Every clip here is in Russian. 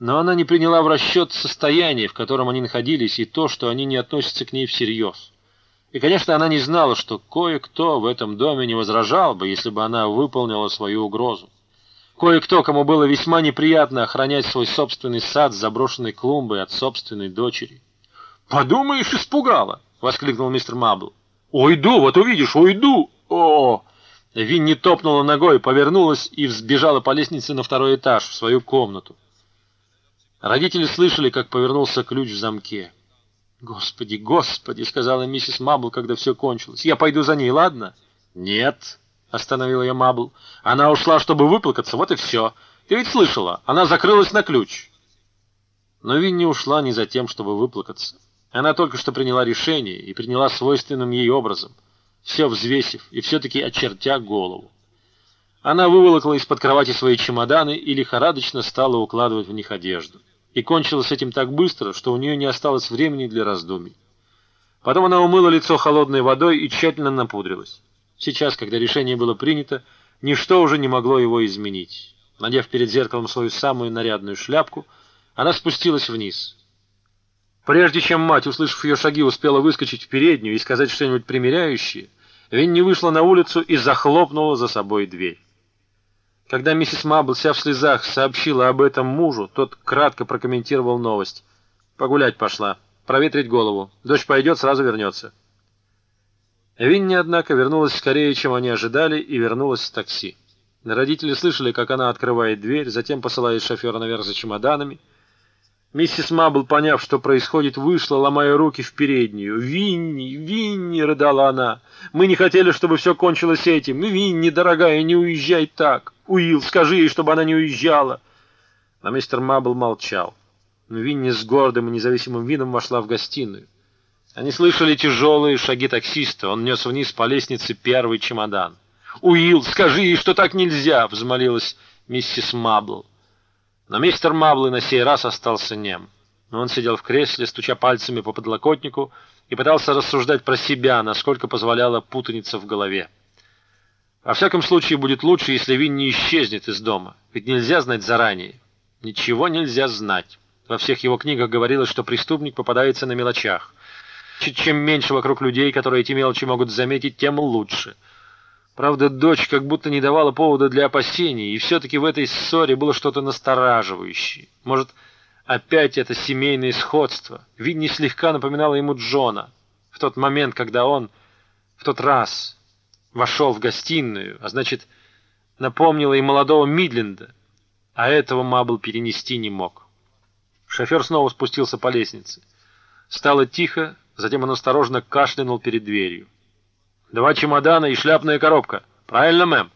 Но она не приняла в расчет состояние, в котором они находились, и то, что они не относятся к ней всерьез. И, конечно, она не знала, что кое-кто в этом доме не возражал бы, если бы она выполнила свою угрозу. Кое-кто, кому было весьма неприятно охранять свой собственный сад с заброшенной клумбой от собственной дочери. «Подумаешь, испугала!» — воскликнул мистер Мабл. «Уйду, вот увидишь, уйду! О!» Винни топнула ногой, повернулась и взбежала по лестнице на второй этаж, в свою комнату. Родители слышали, как повернулся ключ в замке. «Господи, господи!» — сказала миссис Мабл, когда все кончилось. «Я пойду за ней, ладно?» «Нет!» — остановила я Мабл. «Она ушла, чтобы выплакаться, вот и все. Ты ведь слышала, она закрылась на ключ». Но Винни ушла не за тем, чтобы выплакаться. Она только что приняла решение и приняла свойственным ей образом, все взвесив и все-таки очертя голову. Она выволокла из-под кровати свои чемоданы и лихорадочно стала укладывать в них одежду. И кончила этим так быстро, что у нее не осталось времени для раздумий. Потом она умыла лицо холодной водой и тщательно напудрилась. Сейчас, когда решение было принято, ничто уже не могло его изменить. Надев перед зеркалом свою самую нарядную шляпку, она спустилась вниз. Прежде чем мать, услышав ее шаги, успела выскочить в переднюю и сказать что-нибудь примиряющее, Винни вышла на улицу и захлопнула за собой дверь. Когда миссис Мабл, вся в слезах, сообщила об этом мужу, тот кратко прокомментировал новость. «Погулять пошла. Проветрить голову. Дочь пойдет, сразу вернется». Винни, однако, вернулась скорее, чем они ожидали, и вернулась в такси. Родители слышали, как она открывает дверь, затем посылает шофера наверх за чемоданами. Миссис Мабл, поняв, что происходит, вышла, ломая руки в переднюю. «Винни, Винни!» — рыдала она. «Мы не хотели, чтобы все кончилось этим. Винни, дорогая, не уезжай так!» Уилл, скажи ей, чтобы она не уезжала. Но мистер Мабл молчал. Винни с гордым и независимым видом вошла в гостиную. Они слышали тяжелые шаги таксиста. Он нес вниз по лестнице первый чемодан. «Уилл, скажи ей, что так нельзя!» — взмолилась миссис Мабл. Но мистер Мабл на сей раз остался нем. Он сидел в кресле, стуча пальцами по подлокотнику, и пытался рассуждать про себя, насколько позволяла путаница в голове. Во всяком случае, будет лучше, если Вин не исчезнет из дома. Ведь нельзя знать заранее. Ничего нельзя знать. Во всех его книгах говорилось, что преступник попадается на мелочах. Чем меньше вокруг людей, которые эти мелочи могут заметить, тем лучше. Правда, дочь как будто не давала повода для опасений, и все-таки в этой ссоре было что-то настораживающее. Может, опять это семейное сходство. Винни слегка напоминала ему Джона. В тот момент, когда он... В тот раз вошел в гостиную, а значит, напомнила и молодого Мидленда, а этого Мабл перенести не мог. Шофер снова спустился по лестнице. Стало тихо, затем он осторожно кашлянул перед дверью. «Два чемодана и шляпная коробка. Правильно, мэм?»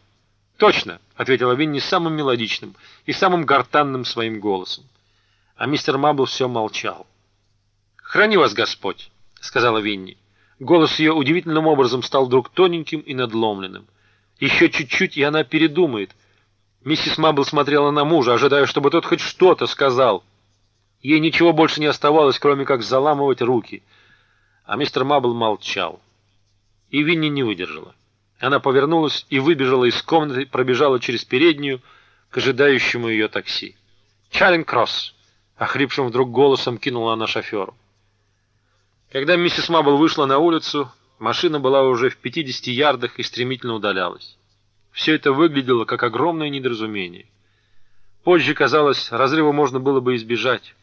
«Точно», — ответила Винни самым мелодичным и самым гортанным своим голосом. А мистер Мабл все молчал. «Храни вас Господь», — сказала Винни. Голос ее удивительным образом стал вдруг тоненьким и надломленным. Еще чуть-чуть, и она передумает. Миссис Мабл смотрела на мужа, ожидая, чтобы тот хоть что-то сказал. Ей ничего больше не оставалось, кроме как заламывать руки. А мистер Мабл молчал. И Винни не выдержала. Она повернулась и выбежала из комнаты, пробежала через переднюю к ожидающему ее такси. «Чаринг-Кросс!» — охрипшим вдруг голосом кинула она шоферу. Когда миссис Мабл вышла на улицу, машина была уже в 50 ярдах и стремительно удалялась. Все это выглядело как огромное недоразумение. Позже, казалось, разрыва можно было бы избежать.